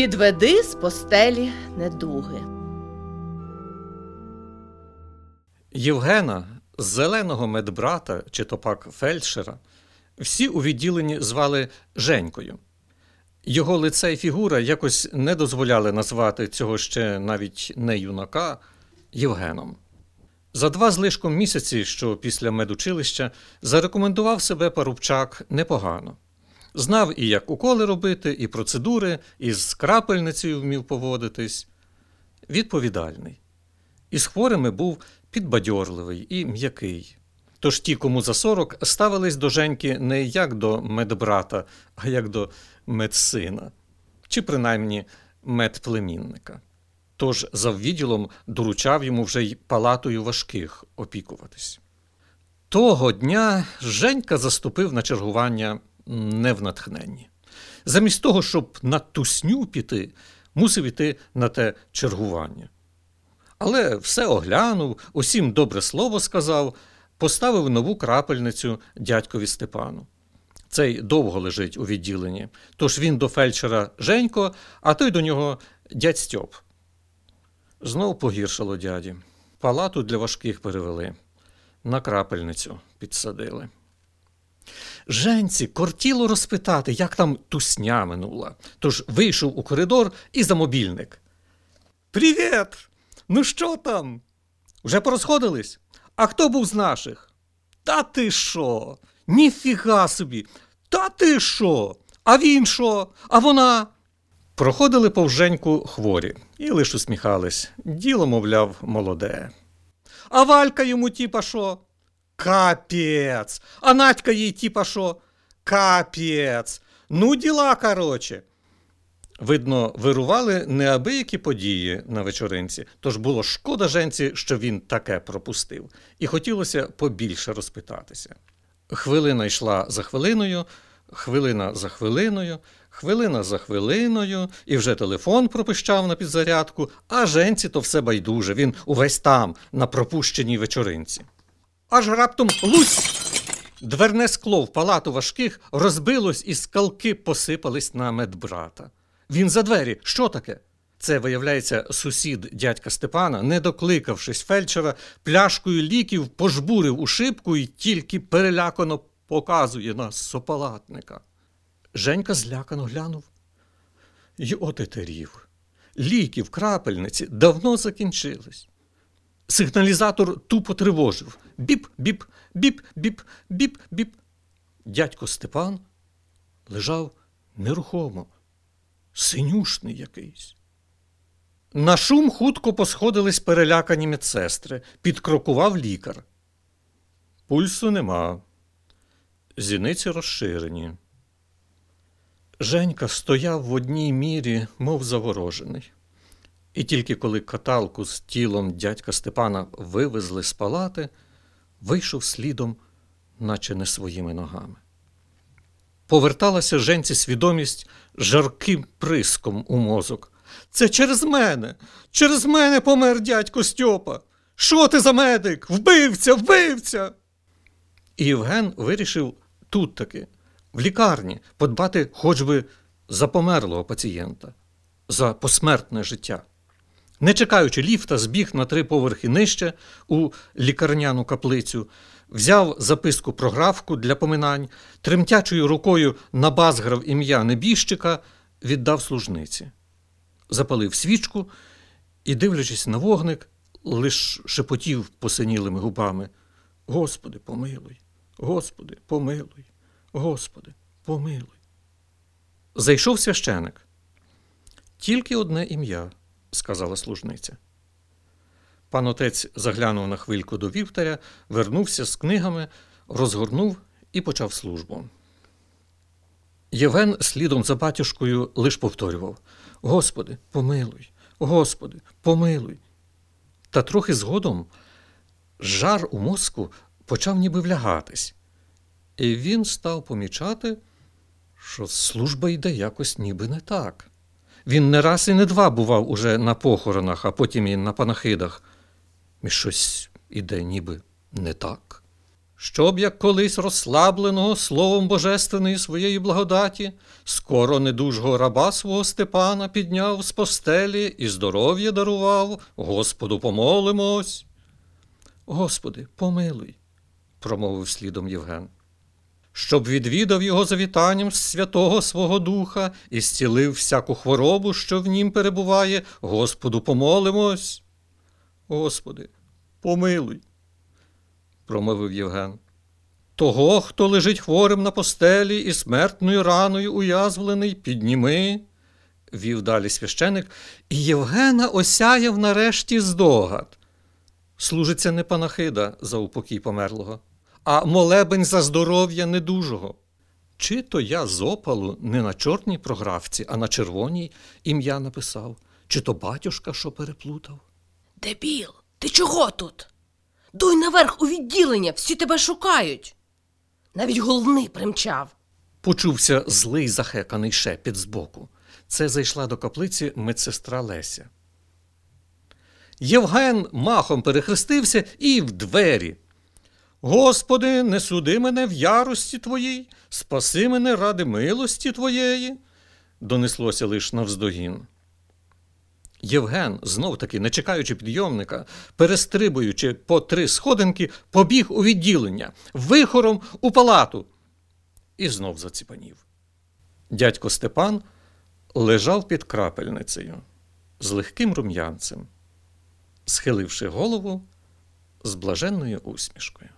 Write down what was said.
Підведи з постелі недуги. Євгена, зеленого медбрата чи то пак фельдшера, всі у відділенні звали Женькою. Його лице і фігура якось не дозволяли назвати цього ще навіть не юнака Євгеном. За два з лишком місяці, що після медучилища, зарекомендував себе парубчак непогано. Знав і як уколи робити, і процедури, і з крапельницею вмів поводитись. Відповідальний. Із хворими був підбадьорливий і м'який. Тож ті, кому за 40, ставились до Женьки не як до медбрата, а як до медсина, чи принаймні медплемінника. Тож заввідділом доручав йому вже й палатою важких опікуватись. Того дня Женька заступив на чергування не в натхненні. Замість того, щоб на тусню піти, мусив іти на те чергування. Але все оглянув, усім добре слово сказав, поставив нову крапельницю дядькові Степану. Цей довго лежить у відділенні, тож він до фельдшера Женько, а той до нього дядь Стьоп. Знов погіршало дяді. Палату для важких перевели, на крапельницю підсадили. Женці кортіло розпитати, як там тусня минула, тож вийшов у коридор і за мобільник. Привіт! Ну що там? Вже порозходились? А хто був з наших? Та ти що? Ніфіга собі! Та ти що? А він що? А вона? Проходили повженьку хворі і лиш усміхались. Діло, мовляв, молоде. А Валька йому тіпа що? Капець. А Надька їй тіпа що? Капець. Ну, діла, короче. Видно, вирували неабиякі події на вечоринці, тож було шкода женці, що він таке пропустив, і хотілося побільше розпитатися. Хвилина йшла за хвилиною, хвилина за хвилиною, хвилина за хвилиною, і вже телефон пропищав на підзарядку, а женці то все байдуже, він увесь там, на пропущеній вечоринці. Аж раптом лусь! Дверне скло в палату важких розбилось і скалки посипались на медбрата. Він за двері. Що таке? Це, виявляється, сусід дядька Степана, не докликавшись фельдшера, пляшкою ліків пожбурив у шибку і тільки перелякано показує на сопалатника. Женька злякано глянув. й отетерів. Ліки в крапельниці давно закінчились. Сигналізатор тупо тривожив. Біп, біп, біп, біп, біп, біп. Дядько Степан лежав нерухомо, синюшний якийсь. На шум хутко посходились перелякані медсестри, підкрокував лікар. Пульсу нема. Зіниці розширені. Женька стояв в одній мірі, мов заворожений. І тільки коли каталку з тілом дядька Степана вивезли з палати, вийшов слідом, наче не своїми ногами. Поверталася женці свідомість жарким приском у мозок. Це через мене, через мене помер дядько Стьопа. Що ти за медик? Вбивця, вбивця. І Євген вирішив тут таки, в лікарні, подбати хоч би за померлого пацієнта, за посмертне життя. Не чекаючи ліфта, збіг на три поверхи нижче у лікарняну каплицю, взяв записку про графку для поминань, тремтячою рукою набазграв ім'я небіжчика, віддав служниці. Запалив свічку і, дивлячись на вогник, лиш шепотів посинілими губами: Господи, помилуй, Господи, помилуй, Господи, помилуй. Зайшов священик. Тільки одне ім'я сказала служниця. Пан отець заглянув на хвильку до вівтаря, вернувся з книгами, розгорнув і почав службу. Євген слідом за батюшкою лиш повторював Господи, помилуй, Господи, помилуй. Та трохи згодом жар у мозку почав ніби влягатись, і він став помічати, що служба йде якось ніби не так. Він не раз і не два бував уже на похоронах, а потім і на панахидах. І щось іде ніби не так. щоб як колись розслабленого словом божественної своєї благодаті, скоро недужого раба свого Степана підняв з постелі і здоров'я дарував, Господу помолимось. Господи, помилуй, промовив слідом Євген. Щоб відвідав його завітанням святого свого духа і зцілив всяку хворобу, що в нім перебуває, Господу помолимось. Господи, помилуй, промовив Євген. Того, хто лежить хворим на постелі і смертною раною уязвлений, підніми, вів далі священик, і Євгена осяяв нарешті здогад. Служиться не панахида за упокій померлого, а молебень за здоров'я недужого. Чи то я з опалу не на чорній програвці, а на червоній ім'я написав, чи то батюшка, що переплутав. Дебіл, ти чого тут? Дуй наверх у відділення, всі тебе шукають. Навіть головний примчав. Почувся злий захеканий шепіт збоку. Це зайшла до каплиці медсестра Леся. Євген махом перехрестився і в двері. Господи, не суди мене в ярості твоїй, спаси мене ради милості твоєї, донеслося лиш навздогін. Євген, знов таки, не чекаючи підйомника, перестрибуючи по три сходинки, побіг у відділення, вихором у палату. І знов заціпанів. Дядько Степан лежав під крапельницею з легким рум'янцем, схиливши голову з блаженною усмішкою.